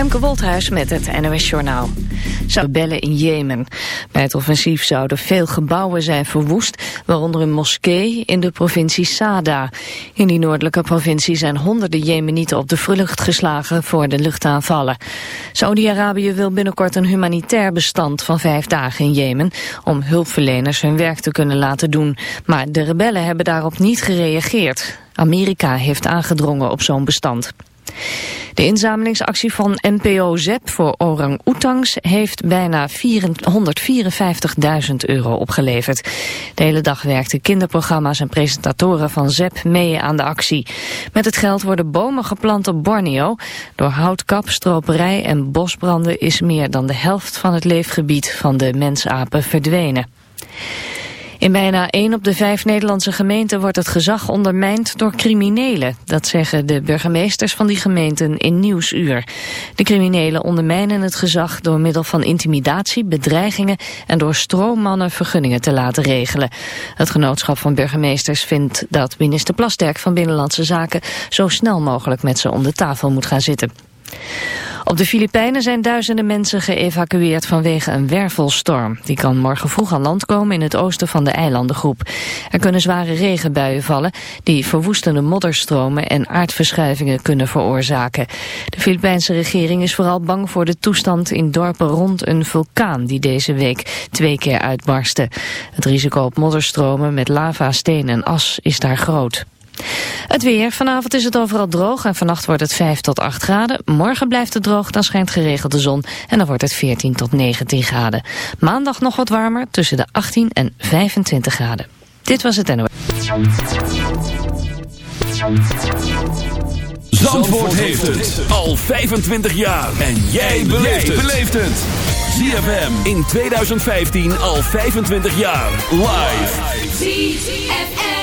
Femke Wolthuis met het NOS Journaal. Zou bellen in Jemen. Bij het offensief zouden veel gebouwen zijn verwoest, waaronder een moskee in de provincie Sada. In die noordelijke provincie zijn honderden Jemenieten op de vlucht geslagen voor de luchtaanvallen. Saudi-Arabië wil binnenkort een humanitair bestand van vijf dagen in Jemen, om hulpverleners hun werk te kunnen laten doen. Maar de rebellen hebben daarop niet gereageerd. Amerika heeft aangedrongen op zo'n bestand. De inzamelingsactie van NPO ZEP voor orang-oetangs heeft bijna 154.000 euro opgeleverd. De hele dag werkten kinderprogramma's en presentatoren van ZEP mee aan de actie. Met het geld worden bomen geplant op Borneo. Door houtkap, stroperij en bosbranden is meer dan de helft van het leefgebied van de mensapen verdwenen. In bijna één op de vijf Nederlandse gemeenten wordt het gezag ondermijnd door criminelen. Dat zeggen de burgemeesters van die gemeenten in Nieuwsuur. De criminelen ondermijnen het gezag door middel van intimidatie, bedreigingen en door stroommannen vergunningen te laten regelen. Het genootschap van burgemeesters vindt dat minister Plasterk van Binnenlandse Zaken zo snel mogelijk met ze om de tafel moet gaan zitten. Op de Filipijnen zijn duizenden mensen geëvacueerd vanwege een wervelstorm. Die kan morgen vroeg aan land komen in het oosten van de eilandengroep. Er kunnen zware regenbuien vallen die verwoestende modderstromen en aardverschuivingen kunnen veroorzaken. De Filipijnse regering is vooral bang voor de toestand in dorpen rond een vulkaan die deze week twee keer uitbarstte. Het risico op modderstromen met lava, steen en as is daar groot. Het weer. Vanavond is het overal droog en vannacht wordt het 5 tot 8 graden. Morgen blijft het droog, dan schijnt geregeld de zon en dan wordt het 14 tot 19 graden. Maandag nog wat warmer, tussen de 18 en 25 graden. Dit was het NOS. Zandvoort heeft het al 25 jaar. En jij beleeft het. ZFM in 2015 al 25 jaar. Live.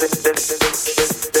de, de, de, de, de, de, de.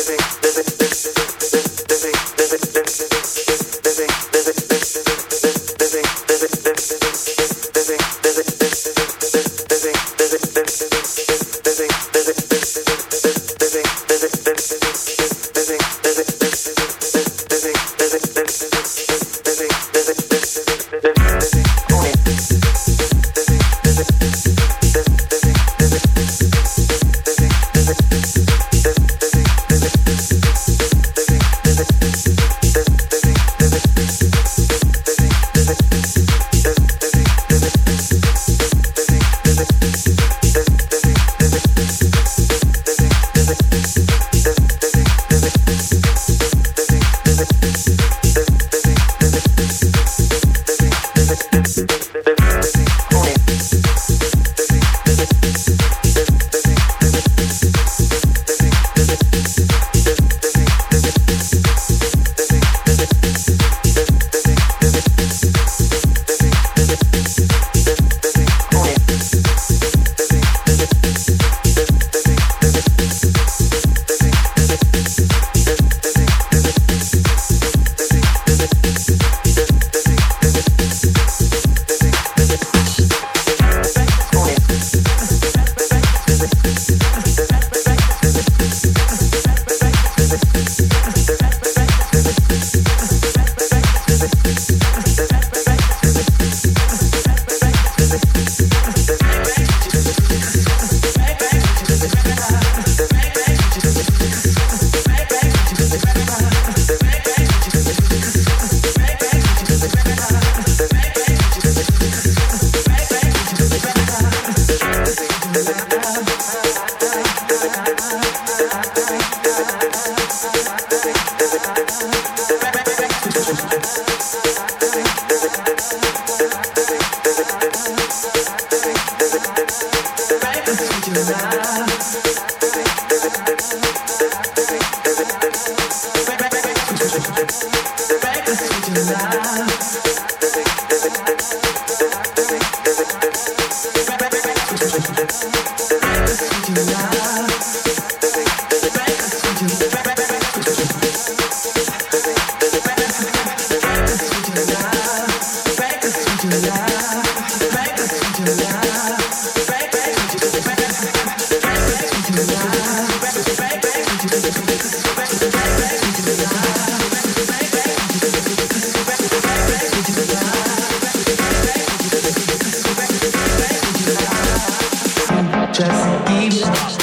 Stop.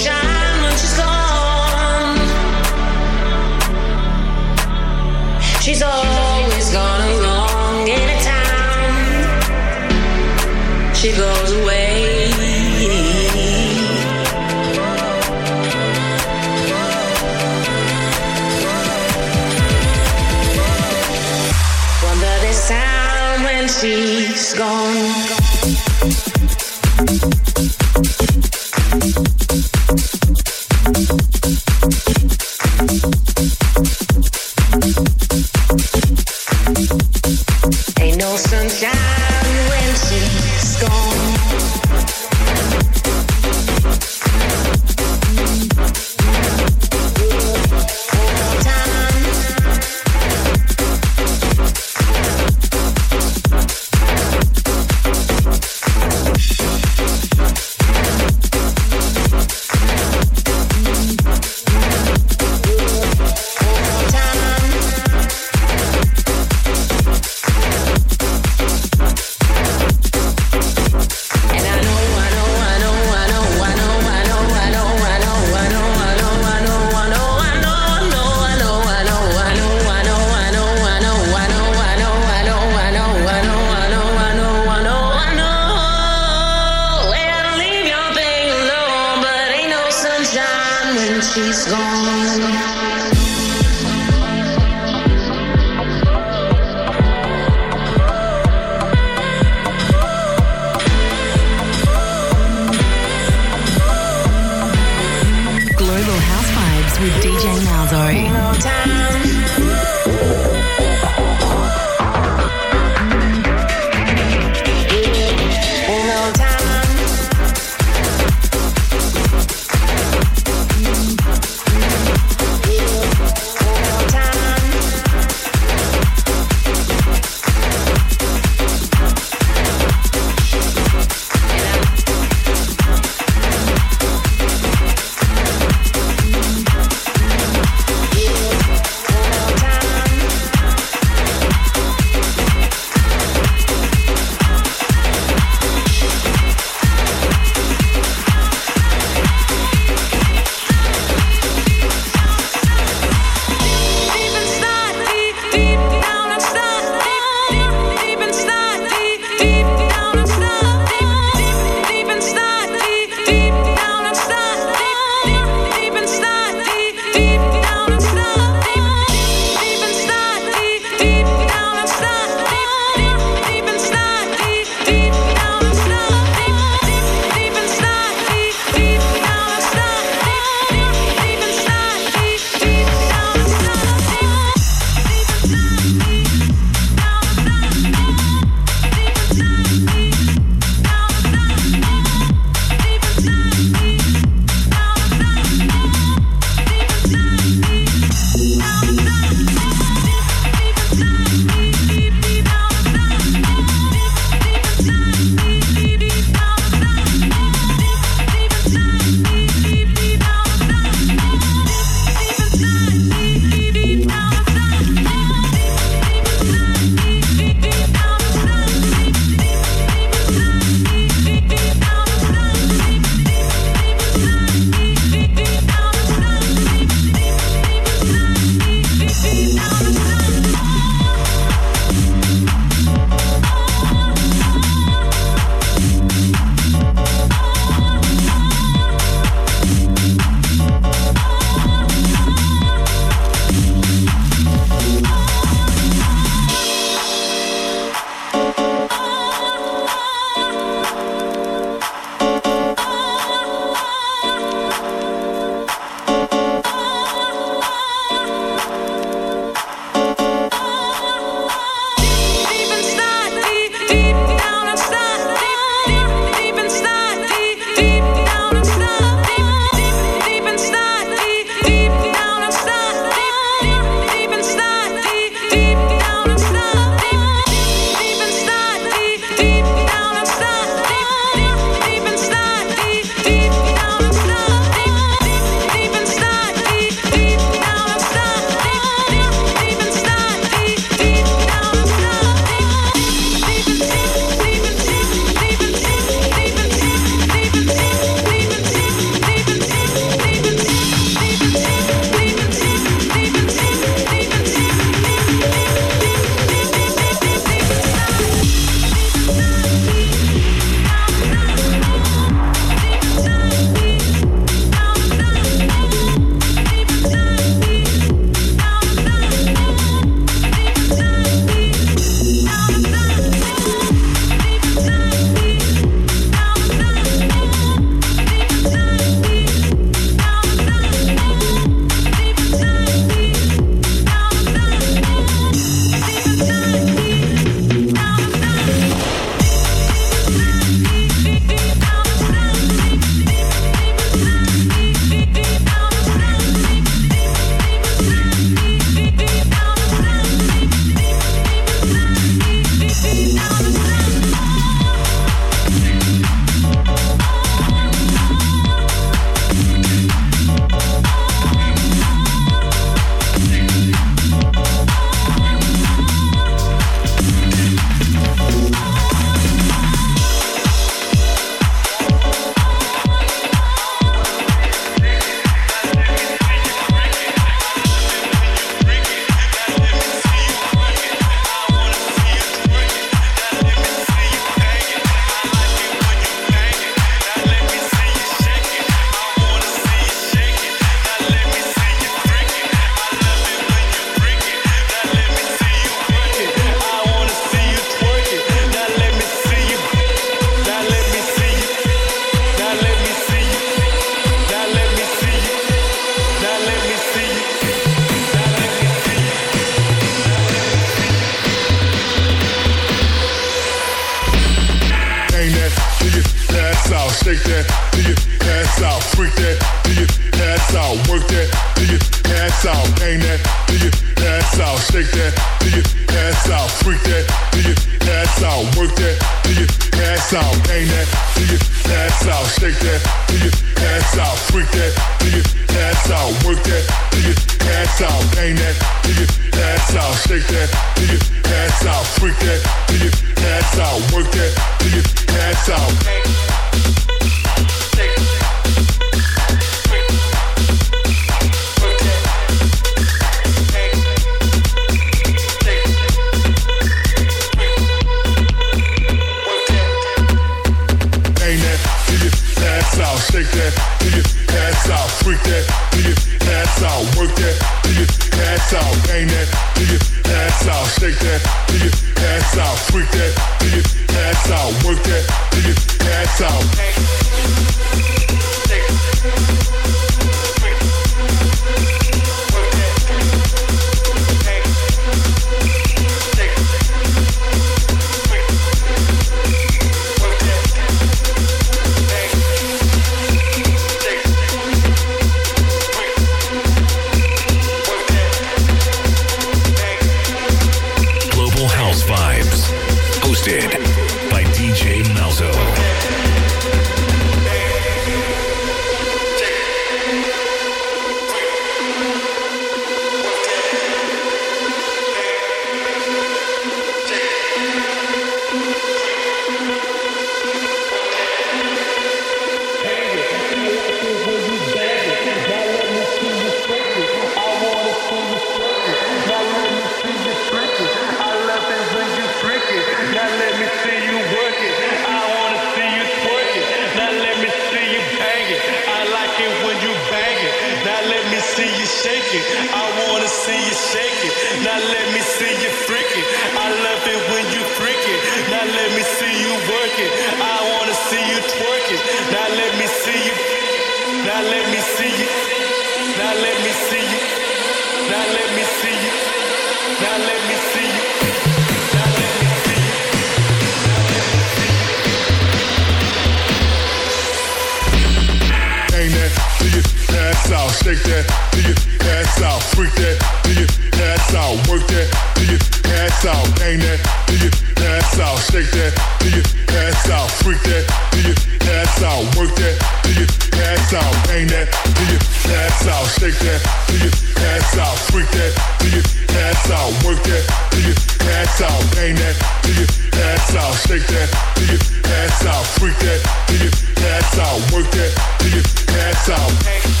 shake that till your ass out, freak that till your ass out, work that till your ass out.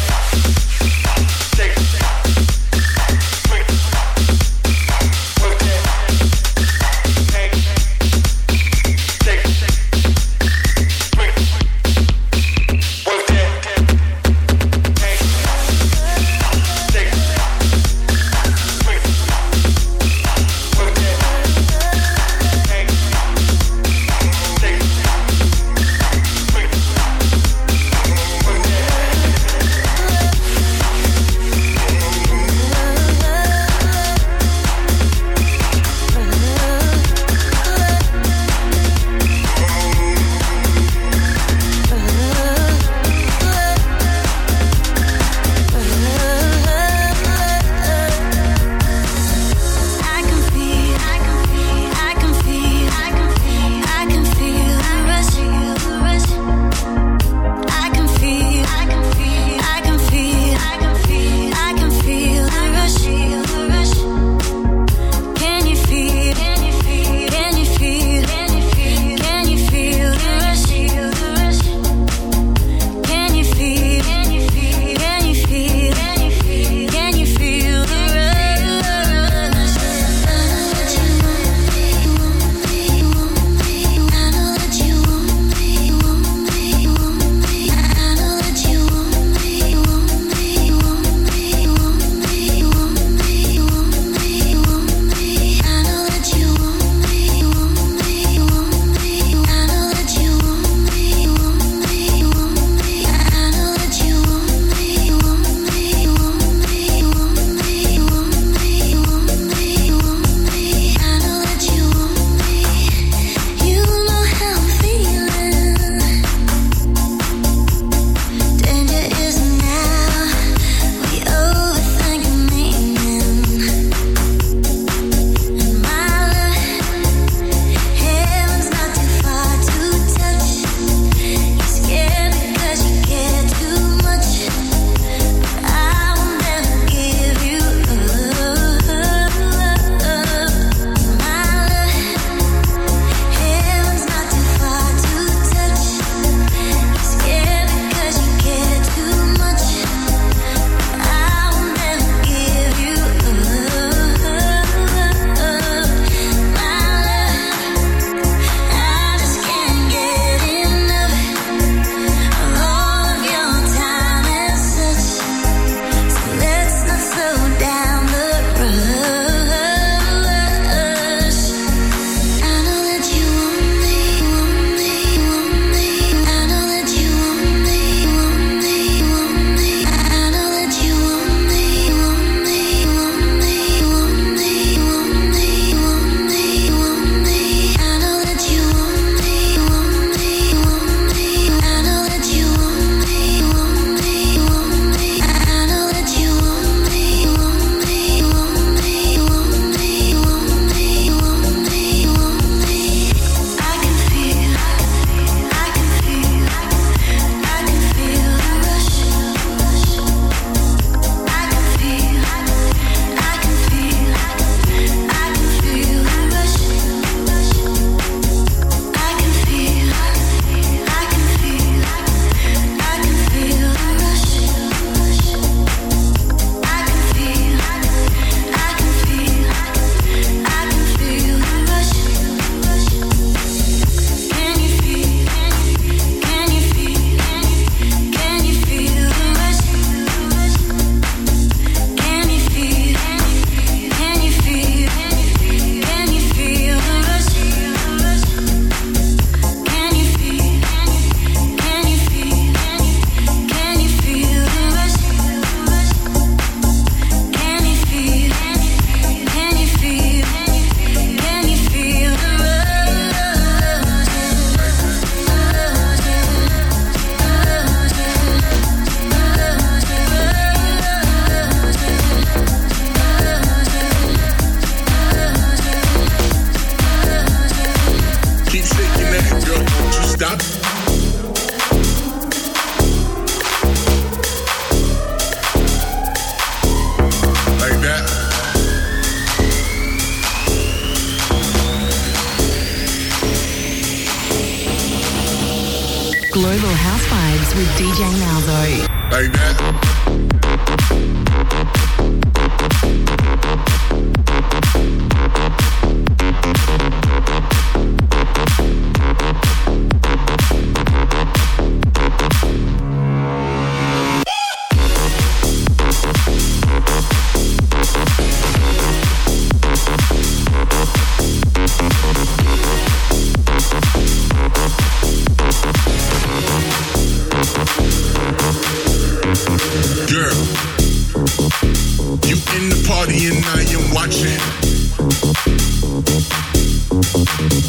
You in the party and I am watching.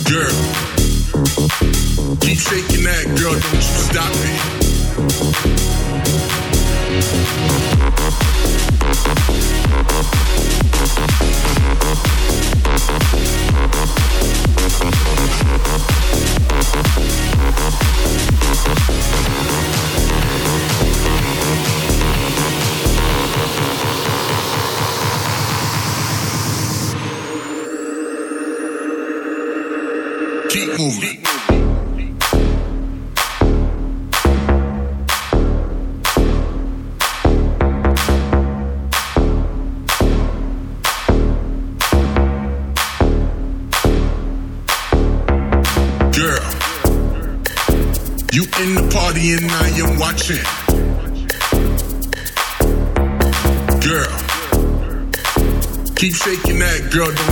Girl, keep shaking that girl, don't you stop it. girl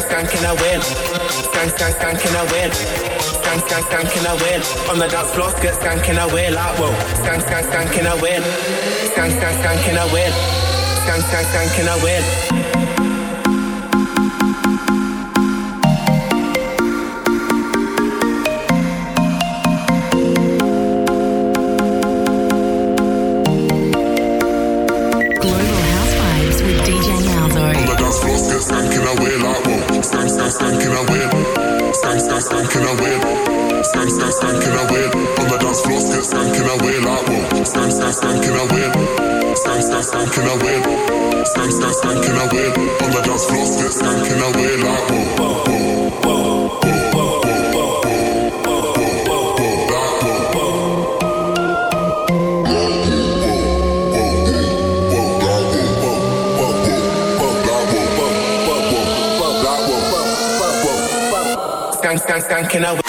skank, skank, can I win? Skank, skank, skank, can I win? Skank, skank, skank, can I win? On the dance floor, skirt, skank, can I win? Like, whoa. Skank, skank, skank, can I win? Skank, skank, skank, can I win? Skank, skank, skank, can I win? can't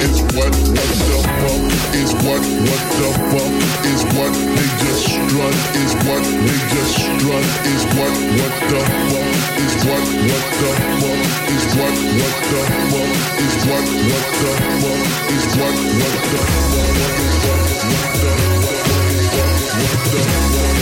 is what. What the fuck is what? What the fuck is what? They just strut is what. They just strut is what. What the fuck is what what the fuck is what what the fuck is what what the fuck is what what the fuck is what what the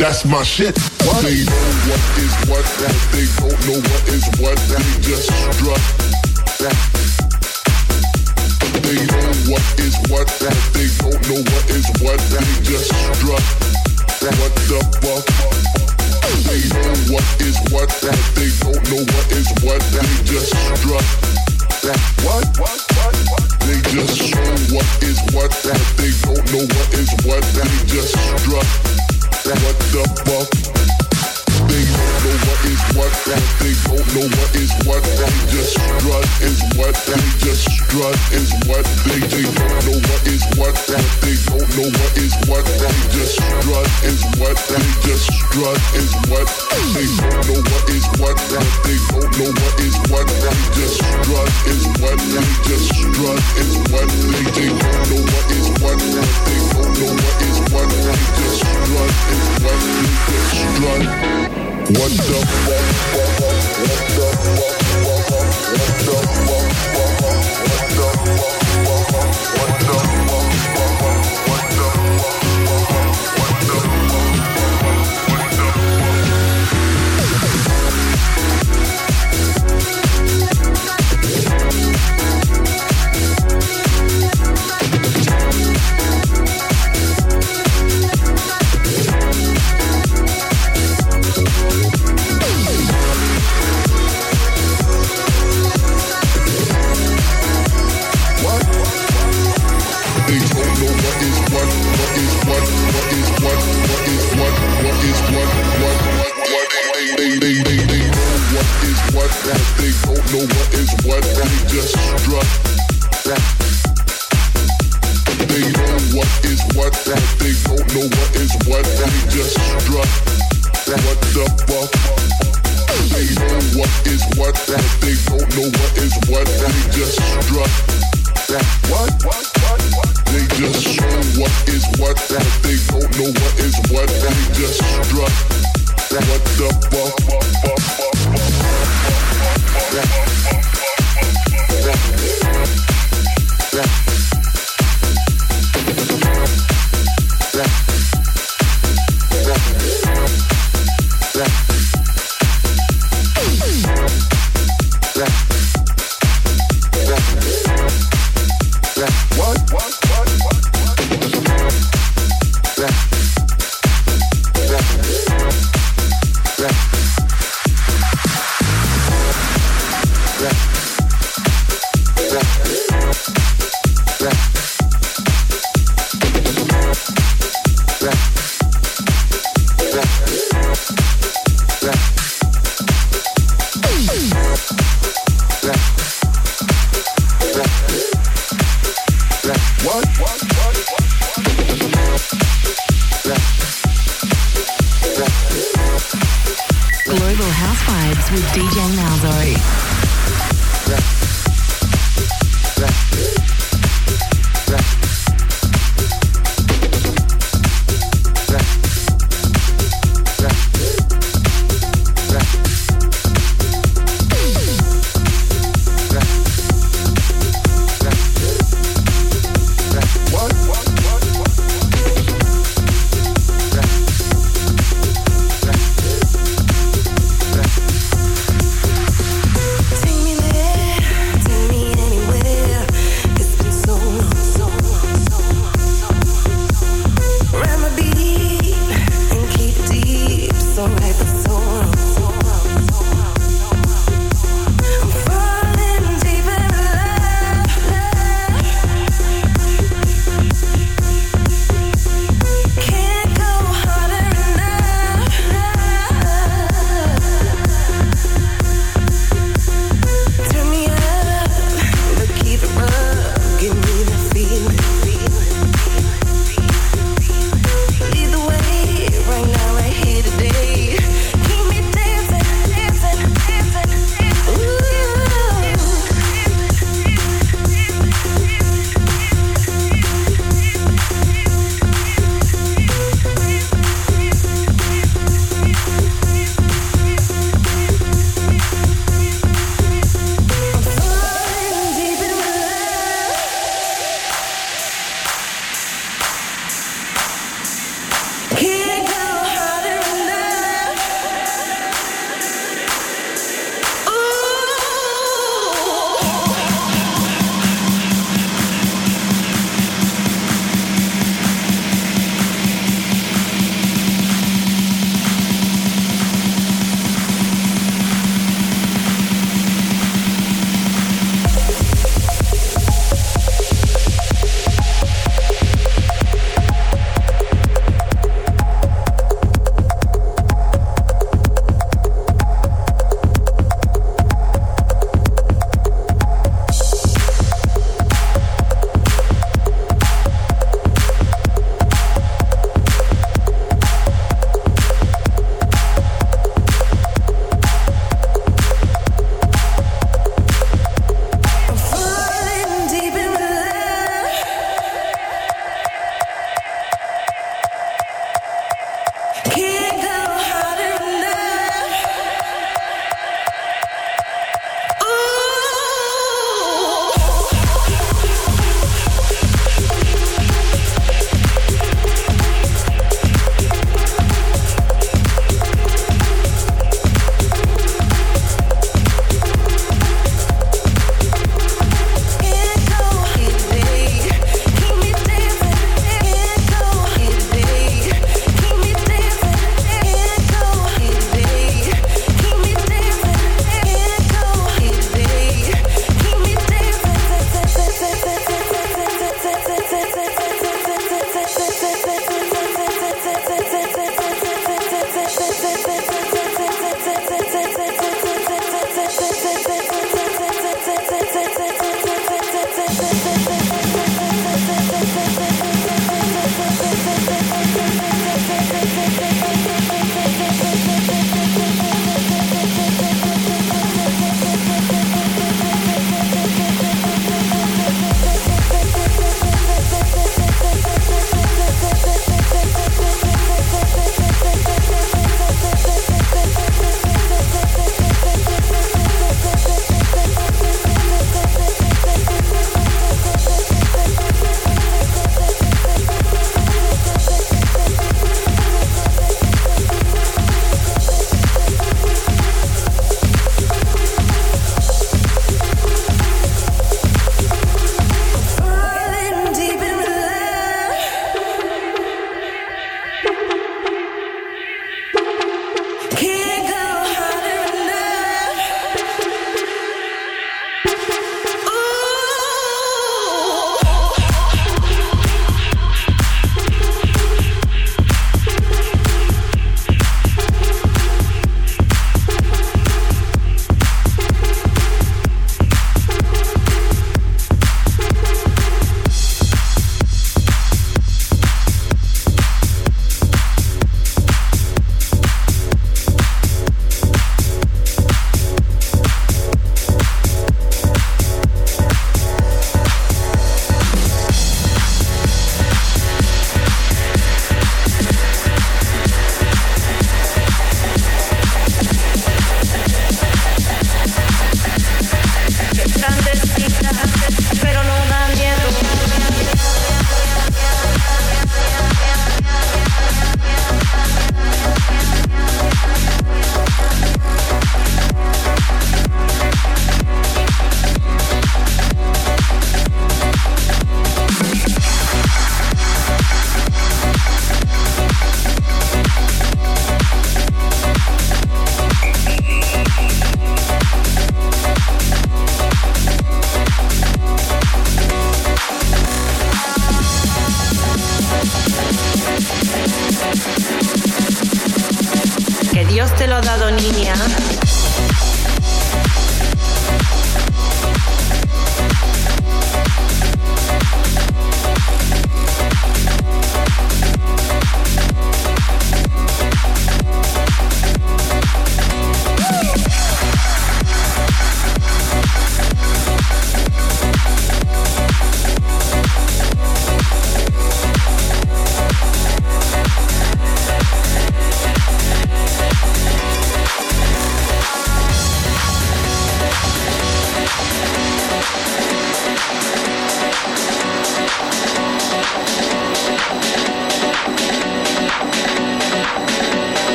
That's my shit. What? They know what is what, they don't know what is what. They just strut. They know what is what, they don't know what is what. They just strut. What the fuck? They know what is what, they don't know what is what. They just strut. What? They just show what is what, they don't know what is what. They just strut. What the fuck? What is what, they don't know what is what. They just strut is what. They just strut is what. They they don't know what is what, they don't know what is what. They just strut is what. They just strut is what. They don't know what is what, they don't know what is what. They just strut is what. They just strut is what. They they don't know what is what, they don't know what is what. They just strut is what. They just strut. What the with DJ Malzo.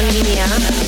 Te